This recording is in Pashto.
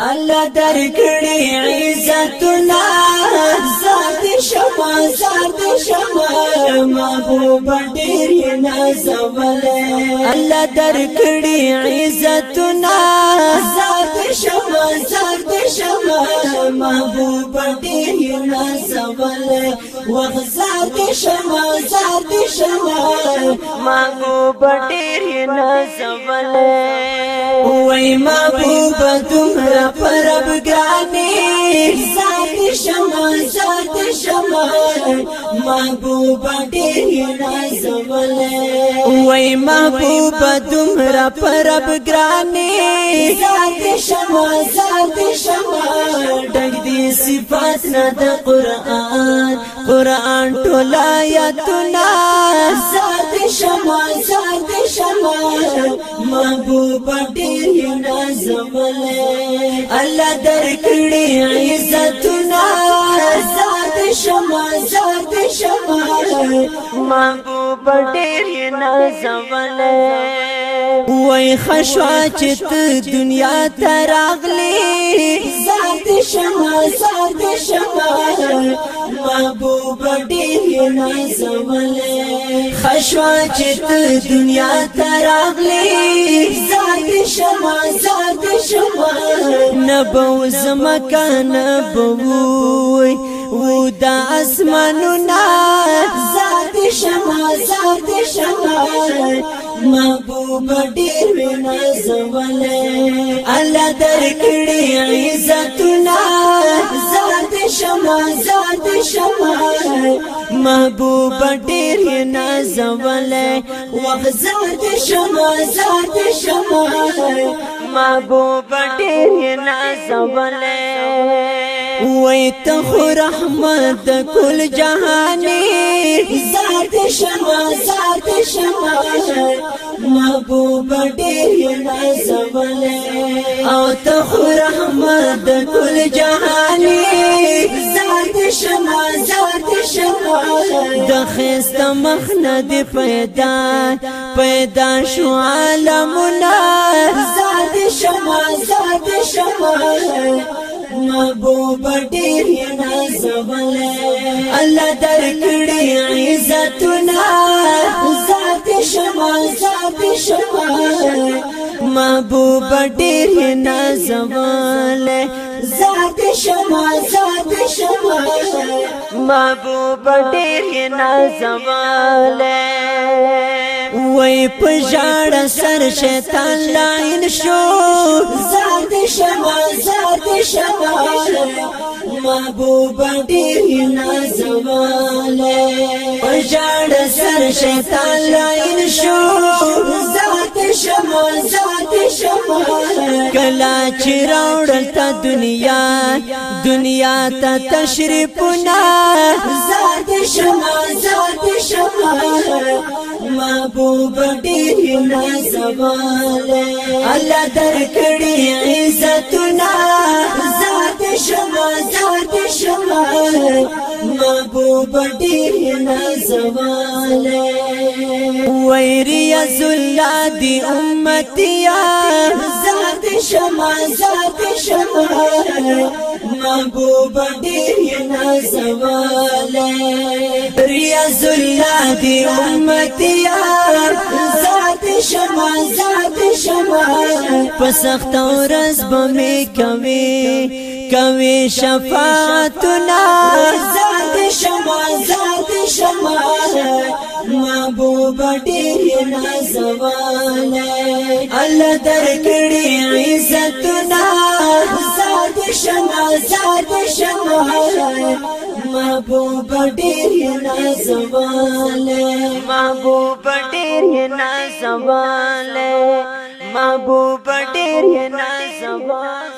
الله در کړی عزت نا ذات شما ذات شما محبوب ډیر نازولې الله در کړی عزت نا ذات شما ذات شما محبوب ډیر نازولې وغ ذات شما ذات شما محبوب ډیر نازولې وای محبوب تمرا پرب گانی سات شما سات شما محبوب دې نازول وای محبوب تمرا پرب گانی سات شما سات شما ډګ دې صفات نه د قران قران ټولا یا تنا شما ذات شما محبوب ډیر یو نازمل الله درکړي عزتنا ذات شما ذات شما محبوب ډیر یو نازمل وای خشوا چې دنیا تراغلي دې شمع زار دې شمع محبوب ډېر نازولې خشوا چې دنیا تراغلې زار دې شمع زار دې شمع نبو زمکان بووي و د اسمانو نه زار دې شمع زار دې شمع محبوب ډیر وینا زولې الله درکړي عزتنا زاد شما زاد شما محبوب ډیر وینا زولې وغزاد شما زاد شما محبوب ډیر وینا زولې وای ته رحمت کل جهانی شمع زاد شمع محبوب ډېر نازولې او ته خو رحمت ټول جهاني زاد شمع زاد شمع د خست مخ نه دی پیدا پیدا شو عالمونه زاد شمع زاد شمع محبوب ډیر نازول الله درکړي عزتنا ذات شما ذات شما محبوب ډیر نازول ذات شما ذات شما محبوب ډیر نازول وای په جاړه سر شیطان لاین شو ذات شما محبوبا ډیر نازواله پر جاړ سر شیطان لاین شو ذات شما ذات شما کلا چراوړل تا دنیا دنیا ته تشریفونه ذات شما ذات شما محبوب ډیر نازواله الله درکړي عزتونه شما زار شما محبوب ډیر نازواله ویری زلا دی امتیا زار شما زار شما محبوب ډیر نازواله ریا زلا دی امتیا شما زاب شما په سخت ورځ به می کوي کوي شفاعتنا زاب شما زاب شما محبوب ډېر نازواله الله درکړي عزتنا دشم آزار دشم محبوب ډیر نازواله محبوب ډیر نازواله محبوب ډیر نازواله